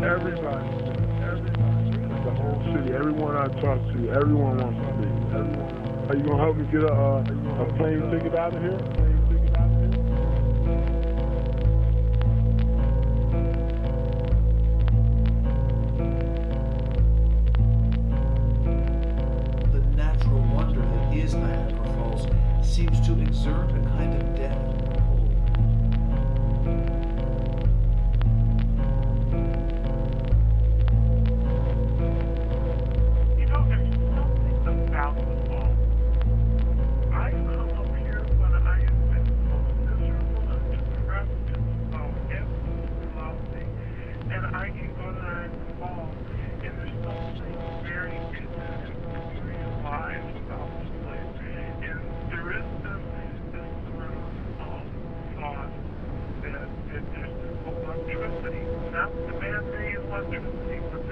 Everybody, everybody, the whole city, everyone I talk to, everyone wants to be. Are you gonna help me get uh, a, plane ticket out of here? The natural wonder Niagara Falls seems to exert a kind of death Falls, and there's something very interesting to realize about this place. And there is this, this sort of um, thought that, that there's electricity, not the man-made electricity, but